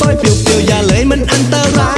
soi phiêu phiêu và lệ mình anh ta ra.